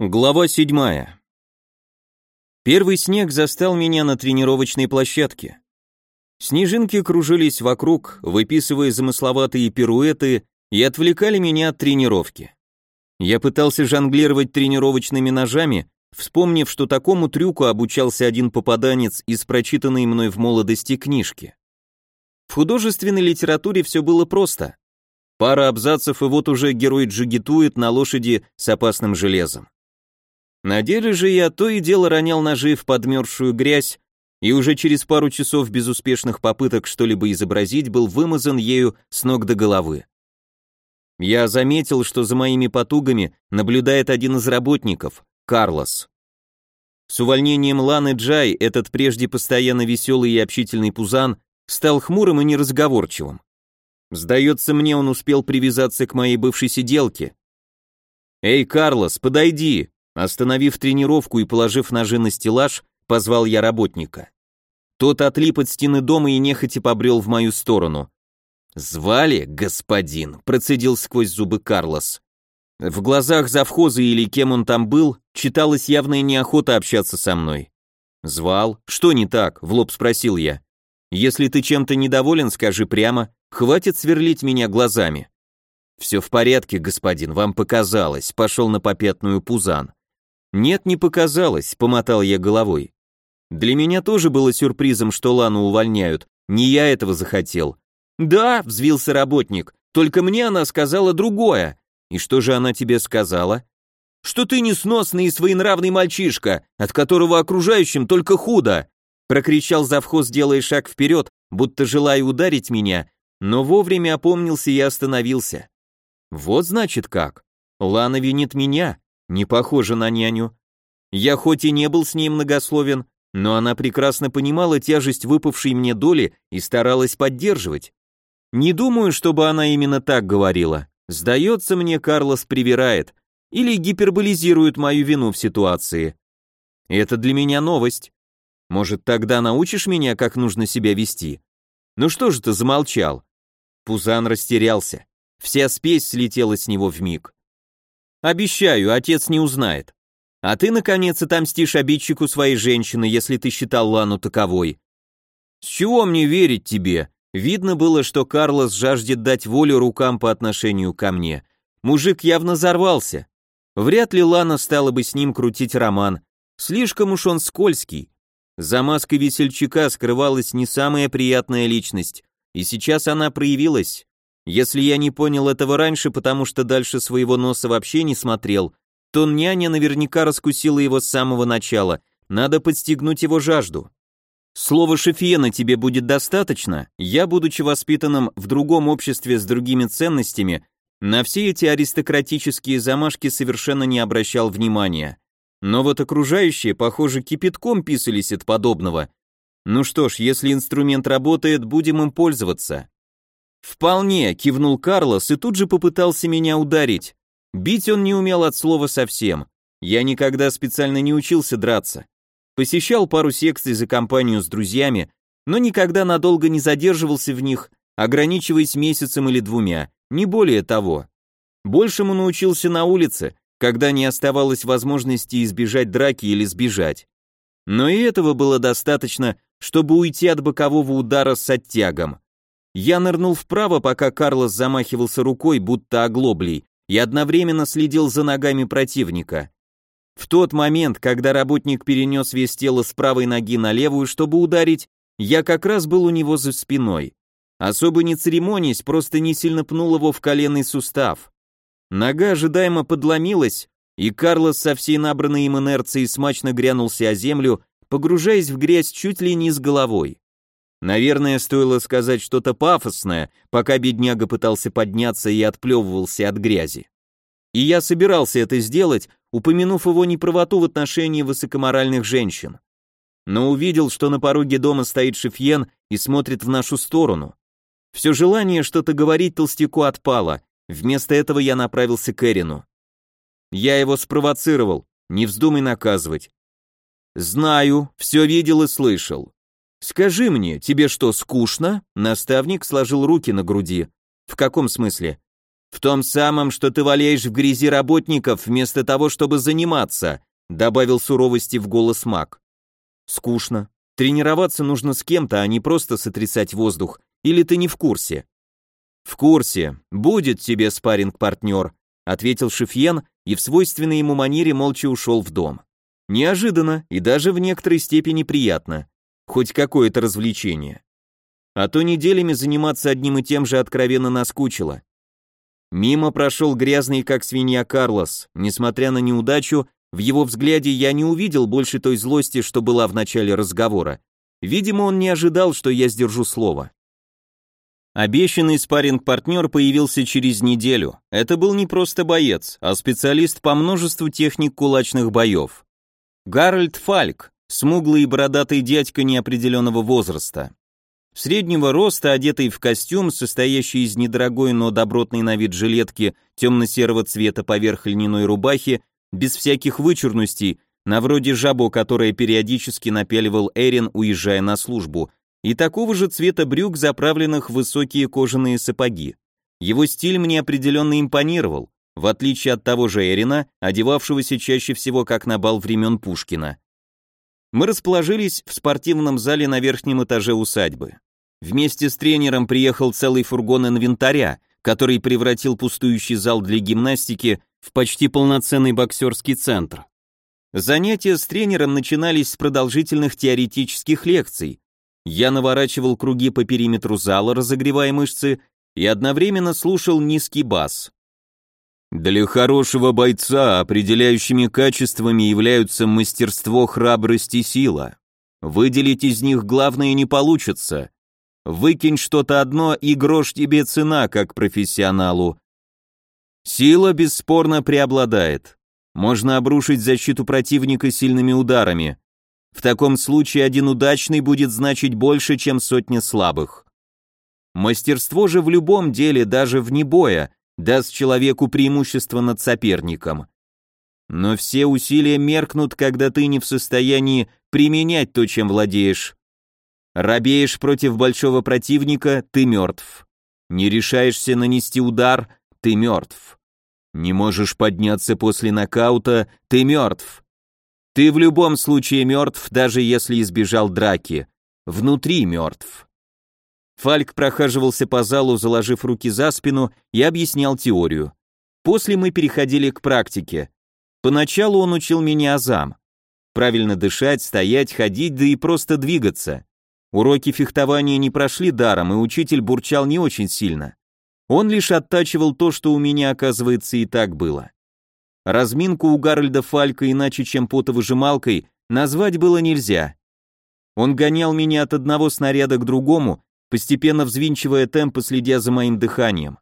Глава 7. Первый снег застал меня на тренировочной площадке. Снежинки кружились вокруг, выписывая замысловатые пируэты и отвлекали меня от тренировки. Я пытался жонглировать тренировочными ножами, вспомнив, что такому трюку обучался один попаданец из прочитанной мной в молодости книжки. В художественной литературе все было просто. Пара абзацев, и вот уже герой джигитует на лошади с опасным железом. На деле же я то и дело ронял ножи в подмерзшую грязь, и уже через пару часов безуспешных попыток что-либо изобразить был вымазан ею с ног до головы. Я заметил, что за моими потугами наблюдает один из работников, Карлос. С увольнением Ланы Джай этот прежде постоянно веселый и общительный пузан стал хмурым и неразговорчивым. Сдается мне, он успел привязаться к моей бывшей сиделке. «Эй, Карлос, подойди!» Остановив тренировку и положив ножи на стеллаж, позвал я работника. Тот отлип от стены дома и нехотя побрел в мою сторону. «Звали, господин?» – процедил сквозь зубы Карлос. В глазах завхоза или кем он там был, читалась явная неохота общаться со мной. «Звал? Что не так?» – в лоб спросил я. «Если ты чем-то недоволен, скажи прямо, хватит сверлить меня глазами». «Все в порядке, господин, вам показалось», – пошел на попятную Пузан. «Нет, не показалось», — помотал я головой. «Для меня тоже было сюрпризом, что Лану увольняют. Не я этого захотел». «Да», — взвился работник, — «только мне она сказала другое». «И что же она тебе сказала?» «Что ты несносный и своенравный мальчишка, от которого окружающим только худо», прокричал завхоз, делая шаг вперед, будто желая ударить меня, но вовремя опомнился и остановился. «Вот значит как. Лана винит меня, не похоже на няню. Я хоть и не был с ней многословен, но она прекрасно понимала тяжесть выпавшей мне доли и старалась поддерживать. Не думаю, чтобы она именно так говорила. Сдается мне, Карлос привирает или гиперболизирует мою вину в ситуации. Это для меня новость. Может, тогда научишь меня, как нужно себя вести? Ну что же ты замолчал? Пузан растерялся. Вся спесь слетела с него в миг. Обещаю, отец не узнает. А ты, наконец, отомстишь обидчику своей женщины, если ты считал Лану таковой. С чего мне верить тебе? Видно было, что Карлос жаждет дать волю рукам по отношению ко мне. Мужик явно взорвался. Вряд ли Лана стала бы с ним крутить роман. Слишком уж он скользкий. За маской весельчака скрывалась не самая приятная личность, и сейчас она проявилась. Если я не понял этого раньше, потому что дальше своего носа вообще не смотрел, то няня наверняка раскусила его с самого начала. Надо подстегнуть его жажду. Слово Шефиена тебе будет достаточно. Я, будучи воспитанным в другом обществе с другими ценностями, на все эти аристократические замашки совершенно не обращал внимания. Но вот окружающие, похоже, кипятком писались от подобного. Ну что ж, если инструмент работает, будем им пользоваться. «Вполне», — кивнул Карлос и тут же попытался меня ударить. Бить он не умел от слова совсем. Я никогда специально не учился драться. Посещал пару секций за компанию с друзьями, но никогда надолго не задерживался в них, ограничиваясь месяцем или двумя, не более того. Большему научился на улице, когда не оставалось возможности избежать драки или сбежать. Но и этого было достаточно, чтобы уйти от бокового удара с оттягом. Я нырнул вправо, пока Карлос замахивался рукой, будто оглоблей, и одновременно следил за ногами противника. В тот момент, когда работник перенес вес тела с правой ноги на левую, чтобы ударить, я как раз был у него за спиной. Особо не церемонясь, просто не сильно пнул его в коленный сустав. Нога ожидаемо подломилась, и Карлос со всей набранной им инерцией смачно грянулся о землю, погружаясь в грязь чуть ли не с головой. Наверное, стоило сказать что-то пафосное, пока бедняга пытался подняться и отплевывался от грязи. И я собирался это сделать, упомянув его неправоту в отношении высокоморальных женщин. Но увидел, что на пороге дома стоит Шефьен и смотрит в нашу сторону. Все желание что-то говорить толстяку отпало, вместо этого я направился к Эрину. Я его спровоцировал, не вздумай наказывать. Знаю, все видел и слышал. «Скажи мне, тебе что, скучно?» Наставник сложил руки на груди. «В каком смысле?» В том самом, что ты валяешь в грязи работников вместо того, чтобы заниматься, добавил суровости в голос Мак. Скучно. Тренироваться нужно с кем-то, а не просто сотрясать воздух. Или ты не в курсе? В курсе. Будет тебе спарринг-партнер, ответил Шефьен и в свойственной ему манере молча ушел в дом. Неожиданно и даже в некоторой степени приятно. Хоть какое-то развлечение. А то неделями заниматься одним и тем же откровенно наскучило. Мимо прошел грязный, как свинья Карлос. Несмотря на неудачу, в его взгляде я не увидел больше той злости, что была в начале разговора. Видимо, он не ожидал, что я сдержу слово. Обещанный спарринг-партнер появился через неделю. Это был не просто боец, а специалист по множеству техник кулачных боев. Гарольд Фальк, смуглый и бородатый дядька неопределенного возраста. Среднего роста, одетый в костюм, состоящий из недорогой, но добротной на вид жилетки темно-серого цвета поверх льняной рубахи, без всяких вычурностей, на вроде жабо, которое периодически напяливал Эрин, уезжая на службу, и такого же цвета брюк, заправленных в высокие кожаные сапоги. Его стиль мне определенно импонировал, в отличие от того же Эрина, одевавшегося чаще всего как на бал времен Пушкина. Мы расположились в спортивном зале на верхнем этаже усадьбы. Вместе с тренером приехал целый фургон инвентаря, который превратил пустующий зал для гимнастики в почти полноценный боксерский центр. Занятия с тренером начинались с продолжительных теоретических лекций. Я наворачивал круги по периметру зала, разогревая мышцы, и одновременно слушал низкий бас. Для хорошего бойца определяющими качествами являются мастерство, храбрость и сила. Выделить из них главное не получится. Выкинь что-то одно, и грош тебе цена, как профессионалу. Сила бесспорно преобладает. Можно обрушить защиту противника сильными ударами. В таком случае один удачный будет значить больше, чем сотня слабых. Мастерство же в любом деле, даже вне боя, даст человеку преимущество над соперником. Но все усилия меркнут, когда ты не в состоянии применять то, чем владеешь. Робеешь против большого противника, ты мертв. Не решаешься нанести удар, ты мертв. Не можешь подняться после нокаута, ты мертв. Ты в любом случае мертв, даже если избежал драки. Внутри мертв. Фальк прохаживался по залу, заложив руки за спину, и объяснял теорию. После мы переходили к практике. Поначалу он учил меня азам. Правильно дышать, стоять, ходить, да и просто двигаться. Уроки фехтования не прошли даром, и учитель бурчал не очень сильно. Он лишь оттачивал то, что у меня, оказывается, и так было. Разминку у Гарольда Фалька иначе, чем потовыжималкой, назвать было нельзя. Он гонял меня от одного снаряда к другому, постепенно взвинчивая темп и следя за моим дыханием.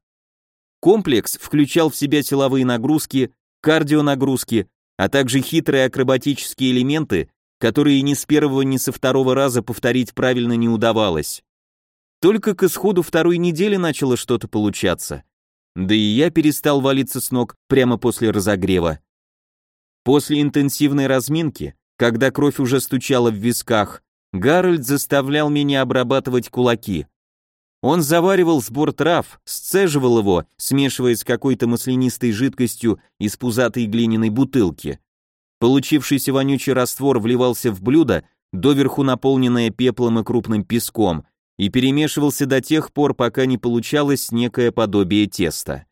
Комплекс включал в себя силовые нагрузки, кардионагрузки, а также хитрые акробатические элементы, которые ни с первого, ни со второго раза повторить правильно не удавалось. Только к исходу второй недели начало что-то получаться. Да и я перестал валиться с ног прямо после разогрева. После интенсивной разминки, когда кровь уже стучала в висках, Гарольд заставлял меня обрабатывать кулаки. Он заваривал сбор трав, сцеживал его, смешивая с какой-то маслянистой жидкостью из пузатой глиняной бутылки. Получившийся вонючий раствор вливался в блюдо, доверху наполненное пеплом и крупным песком, и перемешивался до тех пор, пока не получалось некое подобие теста.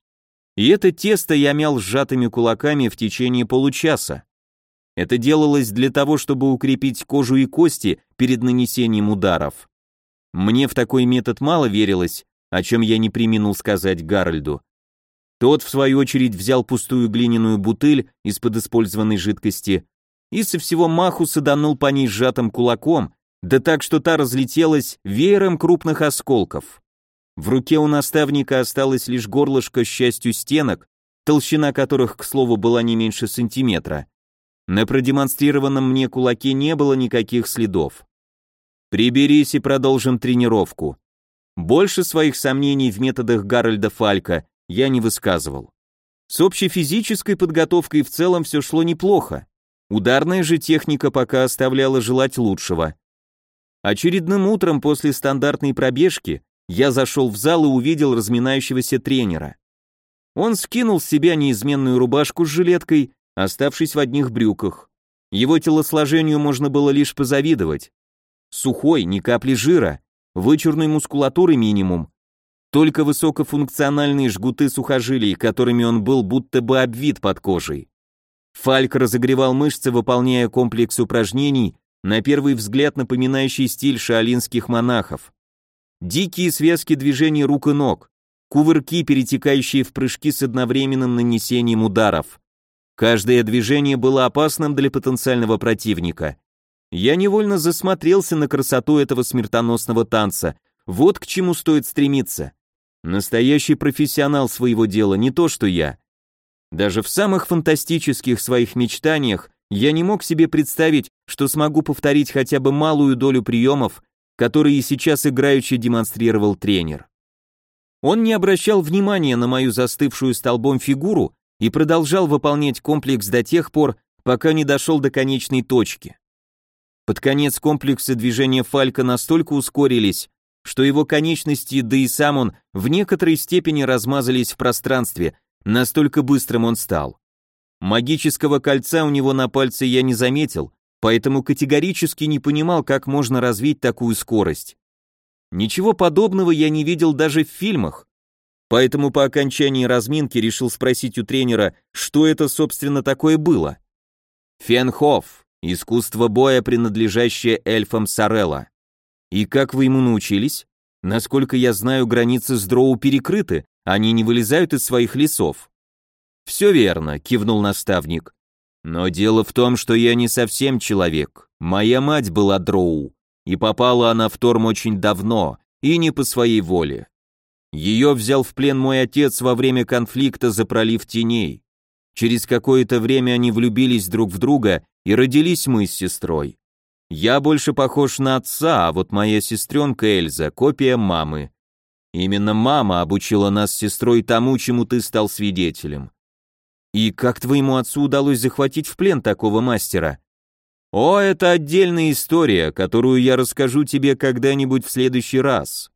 И это тесто я мял сжатыми кулаками в течение получаса. Это делалось для того, чтобы укрепить кожу и кости перед нанесением ударов. Мне в такой метод мало верилось, о чем я не приминул сказать Гарольду. Тот, в свою очередь, взял пустую глиняную бутыль из-под использованной жидкости и со всего маху саданул по ней сжатым кулаком, да так, что та разлетелась веером крупных осколков. В руке у наставника осталось лишь горлышко с частью стенок, толщина которых, к слову, была не меньше сантиметра. На продемонстрированном мне кулаке не было никаких следов. Приберись и продолжим тренировку. Больше своих сомнений в методах Гарольда Фалька я не высказывал. С общей физической подготовкой в целом все шло неплохо. Ударная же техника пока оставляла желать лучшего. Очередным утром после стандартной пробежки я зашел в зал и увидел разминающегося тренера. Он скинул с себя неизменную рубашку с жилеткой, оставшись в одних брюках. Его телосложению можно было лишь позавидовать. Сухой, ни капли жира, вычурной мускулатуры минимум. Только высокофункциональные жгуты сухожилий, которыми он был будто бы обвит под кожей. Фальк разогревал мышцы, выполняя комплекс упражнений, на первый взгляд напоминающий стиль шаолинских монахов. Дикие связки движений рук и ног, кувырки, перетекающие в прыжки с одновременным нанесением ударов. Каждое движение было опасным для потенциального противника. Я невольно засмотрелся на красоту этого смертоносного танца. Вот к чему стоит стремиться. Настоящий профессионал своего дела, не то что я. Даже в самых фантастических своих мечтаниях я не мог себе представить, что смогу повторить хотя бы малую долю приемов, которые сейчас играючи демонстрировал тренер. Он не обращал внимания на мою застывшую столбом фигуру и продолжал выполнять комплекс до тех пор, пока не дошел до конечной точки. Под конец комплексы движения Фалька настолько ускорились, что его конечности, да и сам он, в некоторой степени размазались в пространстве, настолько быстрым он стал. Магического кольца у него на пальце я не заметил, поэтому категорически не понимал, как можно развить такую скорость. Ничего подобного я не видел даже в фильмах. Поэтому по окончании разминки решил спросить у тренера, что это, собственно, такое было. Фенхоф, искусство боя, принадлежащее эльфам Сарелла. И как вы ему научились? Насколько я знаю, границы с дроу перекрыты, они не вылезают из своих лесов. Все верно, кивнул наставник. Но дело в том, что я не совсем человек. Моя мать была дроу. И попала она в Торм очень давно, и не по своей воле. Ее взял в плен мой отец во время конфликта за пролив теней. Через какое-то время они влюбились друг в друга, и родились мы с сестрой. Я больше похож на отца, а вот моя сестренка Эльза — копия мамы. Именно мама обучила нас с сестрой тому, чему ты стал свидетелем. И как твоему отцу удалось захватить в плен такого мастера? О, это отдельная история, которую я расскажу тебе когда-нибудь в следующий раз.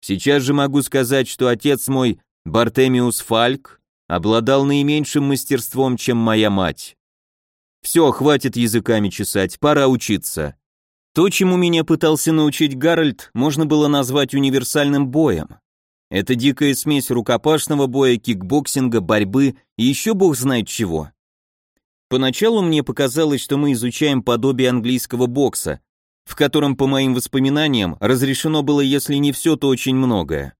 Сейчас же могу сказать, что отец мой, Бартемиус Фальк, обладал не меньшим мастерством, чем моя мать. Все, хватит языками чесать, пора учиться. То, чему меня пытался научить Гарольд, можно было назвать универсальным боем. Это дикая смесь рукопашного боя, кикбоксинга, борьбы и еще бог знает чего. Поначалу мне показалось, что мы изучаем подобие английского бокса, в котором, по моим воспоминаниям, разрешено было, если не все, то очень многое.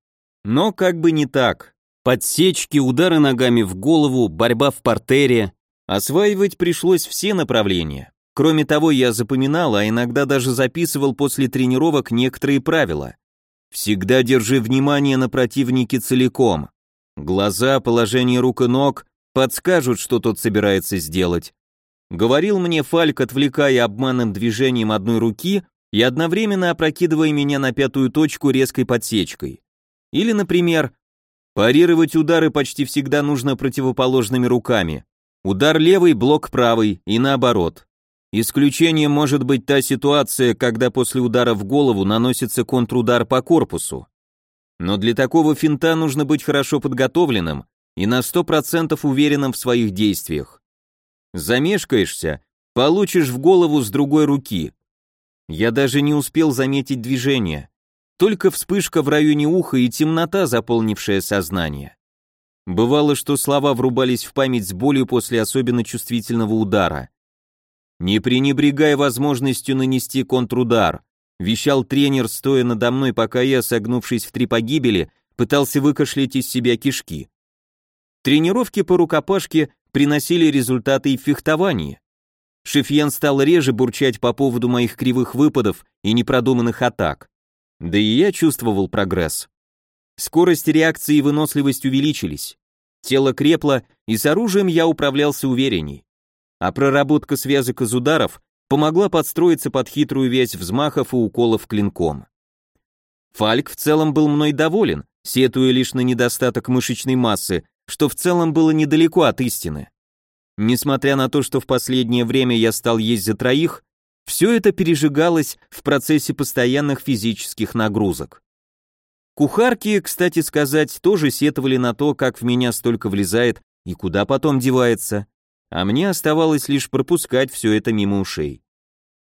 Но как бы не так. Подсечки, удары ногами в голову, борьба в портере. Осваивать пришлось все направления. Кроме того, я запоминал, а иногда даже записывал после тренировок некоторые правила. Всегда держи внимание на противнике целиком. Глаза, положение рук и ног, подскажут, что тот собирается сделать. Говорил мне Фальк, отвлекая обманным движением одной руки и одновременно опрокидывая меня на пятую точку резкой подсечкой. Или, например, парировать удары почти всегда нужно противоположными руками. Удар левый, блок правый и наоборот. Исключением может быть та ситуация, когда после удара в голову наносится контрудар по корпусу. Но для такого финта нужно быть хорошо подготовленным и на 100% уверенным в своих действиях. Замешкаешься, получишь в голову с другой руки. Я даже не успел заметить движение. Только вспышка в районе уха и темнота, заполнившая сознание. Бывало, что слова врубались в память с болью после особенно чувствительного удара. «Не пренебрегай возможностью нанести контрудар», вещал тренер, стоя надо мной, пока я, согнувшись в три погибели, пытался выкашлять из себя кишки. Тренировки по рукопашке приносили результаты и в фехтовании. Стал реже бурчать по поводу моих кривых выпадов и непродуманных атак. Да и я чувствовал прогресс. Скорость реакции и выносливость увеличились. Тело крепло, и с оружием я управлялся уверенней. А проработка связок из ударов помогла подстроиться под хитрую вязь взмахов и уколов клинком. Фальк в целом был мной доволен, сетуя лишь на недостаток мышечной массы, что в целом было недалеко от истины. Несмотря на то, что в последнее время я стал есть за троих, все это пережигалось в процессе постоянных физических нагрузок. Кухарки, кстати сказать, тоже сетовали на то, как в меня столько влезает и куда потом девается, а мне оставалось лишь пропускать все это мимо ушей.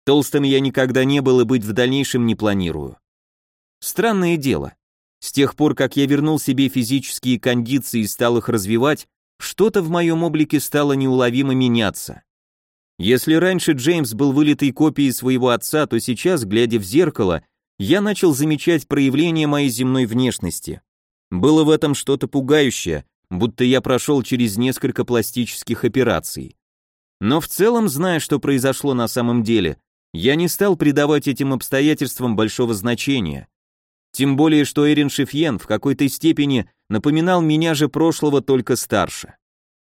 Толстым я никогда не был и быть в дальнейшем не планирую. Странное дело. С тех пор, как я вернул себе физические кондиции и стал их развивать, что-то в моем облике стало неуловимо меняться. Если раньше Джеймс был вылитой копией своего отца, то сейчас, глядя в зеркало, я начал замечать проявление моей земной внешности. Было в этом что-то пугающее, будто я прошел через несколько пластических операций. Но в целом, зная, что произошло на самом деле, я не стал придавать этим обстоятельствам большого значения. Тем более, что Эрин Шефьен в какой-то степени напоминал меня же прошлого только старше.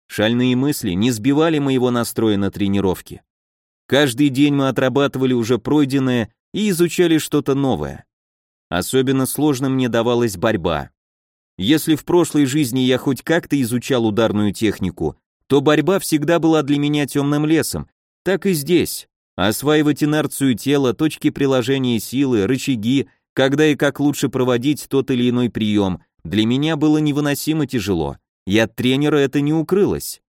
Шальные мысли не сбивали моего настроя на тренировки. Каждый день мы отрабатывали уже пройденное и изучали что-то новое. Особенно сложно мне давалась борьба. Если в прошлой жизни я хоть как-то изучал ударную технику, то борьба всегда была для меня темным лесом, так и здесь. Осваивать инерцию тела, точки приложения силы, рычаги, когда и как лучше проводить тот или иной прием, для меня было невыносимо тяжело и от тренера это не укрылось.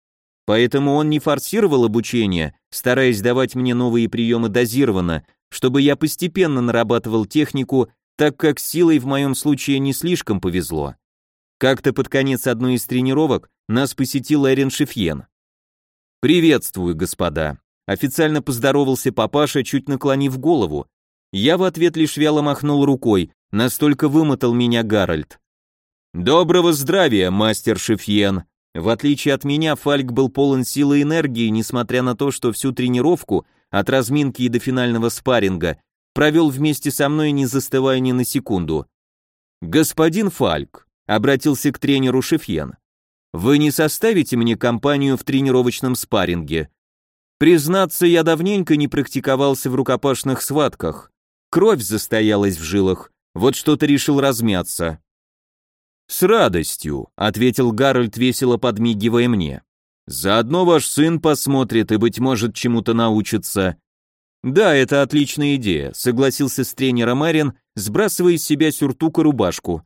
Поэтому он не форсировал обучение, стараясь давать мне новые приемы дозированно, чтобы я постепенно нарабатывал технику, так как силой в моем случае не слишком повезло. Как-то под конец одной из тренировок нас посетил Эрин Шефьен. «Приветствую, господа», — официально поздоровался папаша, чуть наклонив голову. Я в ответ лишь вяло махнул рукой, настолько вымотал меня Гарольд. «Доброго здравия, мастер Шефьен!» В отличие от меня, Фальк был полон силы и энергии, несмотря на то, что всю тренировку, от разминки и до финального спарринга, провел вместе со мной, не застывая ни на секунду. «Господин Фальк», — обратился к тренеру Шефьен, — «вы не составите мне компанию в тренировочном спарринге? Признаться, я давненько не практиковался в рукопашных схватках. Кровь застоялась в жилах, вот что-то решил размяться. «С радостью», — ответил Гарольд, весело подмигивая мне. «Заодно ваш сын посмотрит и, быть может, чему-то научится». «Да, это отличная идея», — согласился с тренером Эрин, сбрасывая из себя сюртук и рубашку.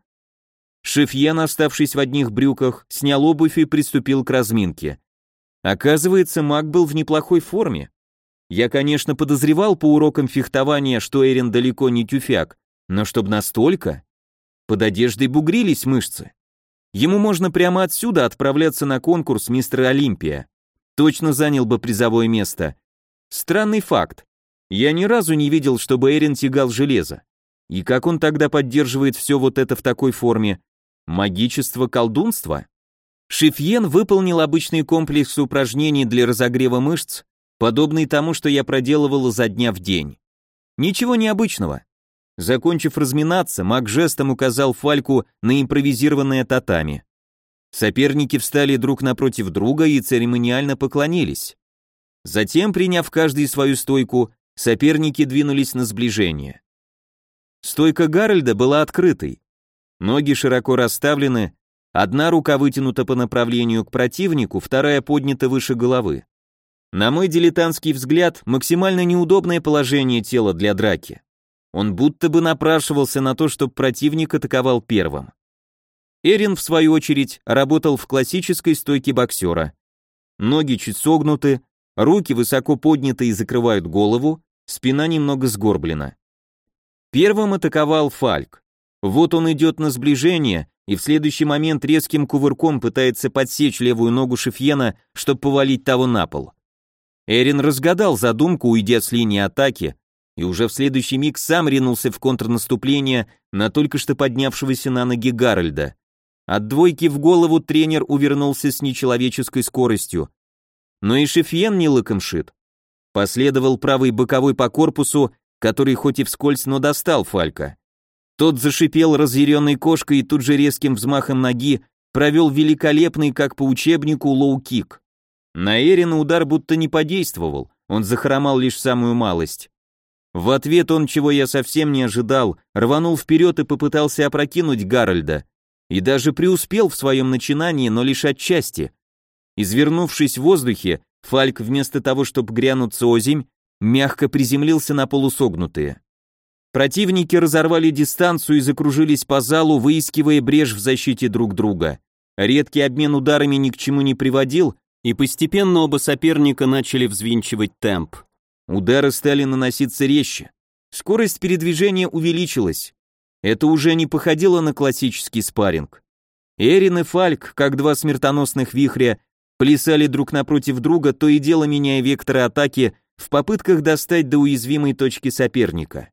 Шефьен, оставшись в одних брюках, снял обувь и приступил к разминке. Оказывается, маг был в неплохой форме. Я, конечно, подозревал по урокам фехтования, что Эрин далеко не тюфяк, но чтоб настолько... Под одеждой бугрились мышцы. Ему можно прямо отсюда отправляться на конкурс мистера Олимпия. Точно занял бы призовое место. Странный факт. Я ни разу не видел, чтобы Эрин тягал железо. И как он тогда поддерживает все вот это в такой форме? Магичество колдунства? Шифьен выполнил обычный комплекс упражнений для разогрева мышц, подобный тому, что я проделывал за дня в день. Ничего необычного. Закончив разминаться, маг жестом указал Фальку на импровизированное татами. Соперники встали друг напротив друга и церемониально поклонились. Затем, приняв каждый свою стойку, соперники двинулись на сближение. Стойка Гарольда была открытой. Ноги широко расставлены, одна рука вытянута по направлению к противнику, вторая поднята выше головы. На мой дилетантский взгляд, максимально неудобное положение тела для драки. Он будто бы напрашивался на то, чтобы противник атаковал первым. Эрин, в свою очередь, работал в классической стойке боксера. Ноги чуть согнуты, руки высоко подняты и закрывают голову, спина немного сгорблена. Первым атаковал Фальк. Вот он идет на сближение и в следующий момент резким кувырком пытается подсечь левую ногу Шефьена, чтобы повалить того на пол. Эрин разгадал задумку, уйдя с линии атаки, и уже в следующий миг сам ринулся в контрнаступление на только что поднявшегося на ноги Гарольда. От двойки в голову тренер увернулся с нечеловеческой скоростью. Но и Шефьен не лыком шит. Последовал правый боковой по корпусу, который хоть и вскользь, но достал Фалька. Тот зашипел разъяренной кошкой и тут же резким взмахом ноги провел великолепный, как по учебнику, лоу-кик. На Эрина удар будто не подействовал, он захромал лишь самую малость. В ответ он, чего я совсем не ожидал, рванул вперед и попытался опрокинуть Гарольда. И даже преуспел в своем начинании, но лишь отчасти. Извернувшись в воздухе, Фальк вместо того, чтобы грянуться озимь, мягко приземлился на полусогнутые. Противники разорвали дистанцию и закружились по залу, выискивая брешь в защите друг друга. Редкий обмен ударами ни к чему не приводил, и постепенно оба соперника начали взвинчивать темп. Удары стали наноситься резче. Скорость передвижения увеличилась. Это уже не походило на классический спарринг. Эрин и Фальк, как два смертоносных вихря, плясали друг напротив друга, то и дело меняя векторы атаки в попытках достать до уязвимой точки соперника.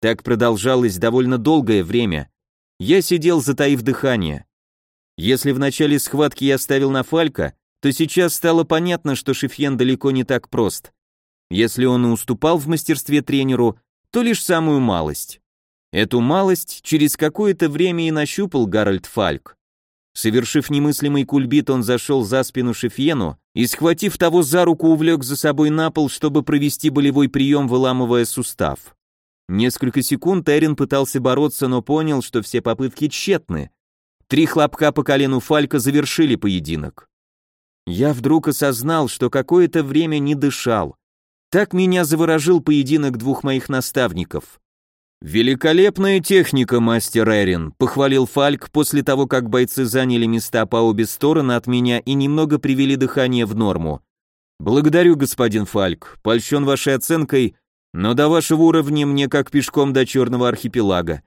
Так продолжалось довольно долгое время. Я сидел, затаив дыхание. Если в начале схватки я ставил на Фалька, то сейчас стало понятно, что Шефьен далеко не так прост. Если он и уступал в мастерстве тренеру, то лишь самую малость. Эту малость через какое-то время и нащупал Гарольд Фальк. Совершив немыслимый кульбит, он зашел за спину Шефьену и, схватив того за руку, увлек за собой на пол, чтобы провести болевой прием, выламывая сустав. Несколько секунд Эрин пытался бороться, но понял, что все попытки тщетны. Три хлопка по колену Фалька завершили поединок. Я вдруг осознал, что какое-то время не дышал. Так меня заворожил поединок двух моих наставников. «Великолепная техника, мастер Эрин», — похвалил Фальк после того, как бойцы заняли места по обе стороны от меня и немного привели дыхание в норму. «Благодарю, господин Фальк, польщен вашей оценкой, но до вашего уровня мне как пешком до черного архипелага».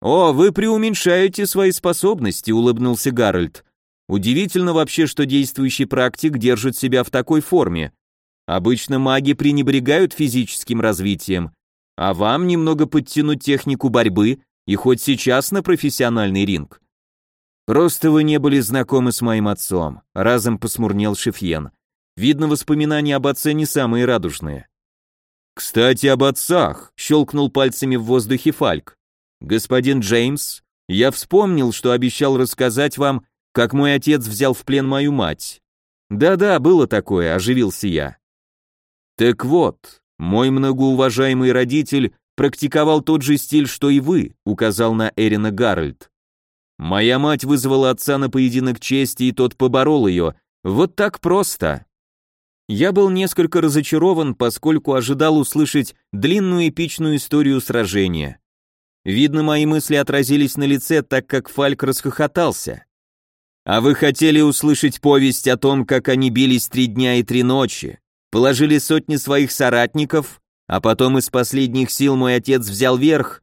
«О, вы преуменьшаете свои способности», — улыбнулся Гарольд. «Удивительно вообще, что действующий практик держит себя в такой форме. Обычно маги пренебрегают физическим развитием, а вам немного подтянуть технику борьбы и хоть сейчас на профессиональный ринг. Просто вы не были знакомы с моим отцом, разом посмурнел Шефьен. Видно, воспоминания об отце не самые радужные. Кстати, об отцах, щелкнул пальцами в воздухе Фальк. Господин Джеймс, я вспомнил, что обещал рассказать вам, как мой отец взял в плен мою мать. Да-да, было такое, оживился я. Так вот, мой многоуважаемый родитель практиковал тот же стиль, что и вы, указал на Эрина Гарольд. Моя мать вызвала отца на поединок чести, и тот поборол ее. Вот так просто. Я был несколько разочарован, поскольку ожидал услышать длинную эпичную историю сражения. Видно, мои мысли отразились на лице, так как Фальк расхохотался. А вы хотели услышать повесть о том, как они бились три дня и три ночи, положили сотни своих соратников, а потом из последних сил мой отец взял верх.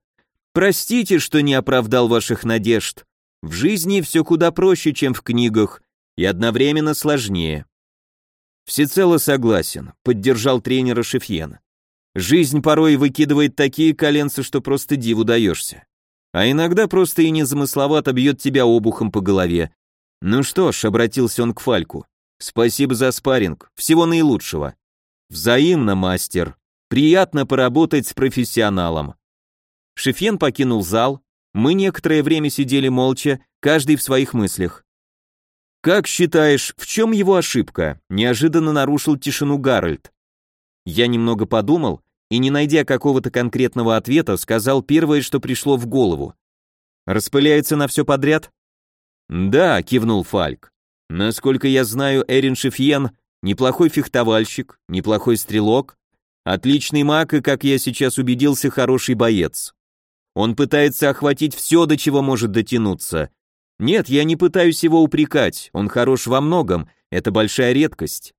Простите, что не оправдал ваших надежд. В жизни все куда проще, чем в книгах, и одновременно сложнее. Всецело согласен, поддержал тренера Шефьен. Жизнь порой выкидывает такие коленцы, что просто диву даешься. А иногда просто и незамысловато бьет тебя обухом по голове. Ну что ж, обратился он к Фальку. Спасибо за спарринг, всего наилучшего. Взаимно, мастер. Приятно поработать с профессионалом. Шефен покинул зал, мы некоторое время сидели молча, каждый в своих мыслях. «Как считаешь, в чем его ошибка?» – неожиданно нарушил тишину Гарольд. Я немного подумал и, не найдя какого-то конкретного ответа, сказал первое, что пришло в голову. «Распыляется на все подряд?» «Да», – кивнул Фальк. «Насколько я знаю, Эрин Шефьен Неплохой фехтовальщик, неплохой стрелок, отличный маг и, как я сейчас убедился, хороший боец. Он пытается охватить все, до чего может дотянуться. Нет, я не пытаюсь его упрекать, он хорош во многом, это большая редкость.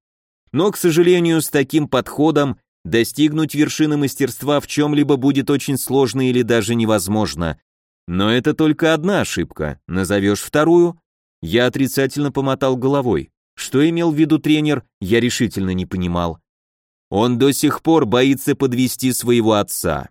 Но, к сожалению, с таким подходом достигнуть вершины мастерства в чем-либо будет очень сложно или даже невозможно. Но это только одна ошибка, назовешь вторую? Я отрицательно помотал головой. Что имел в виду тренер, я решительно не понимал. Он до сих пор боится подвести своего отца.